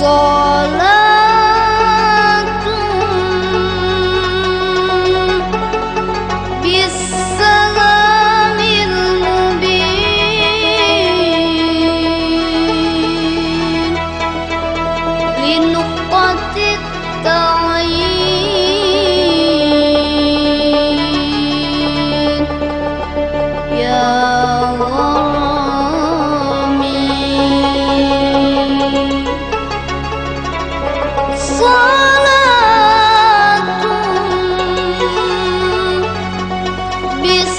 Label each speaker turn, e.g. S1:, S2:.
S1: saw Cristo.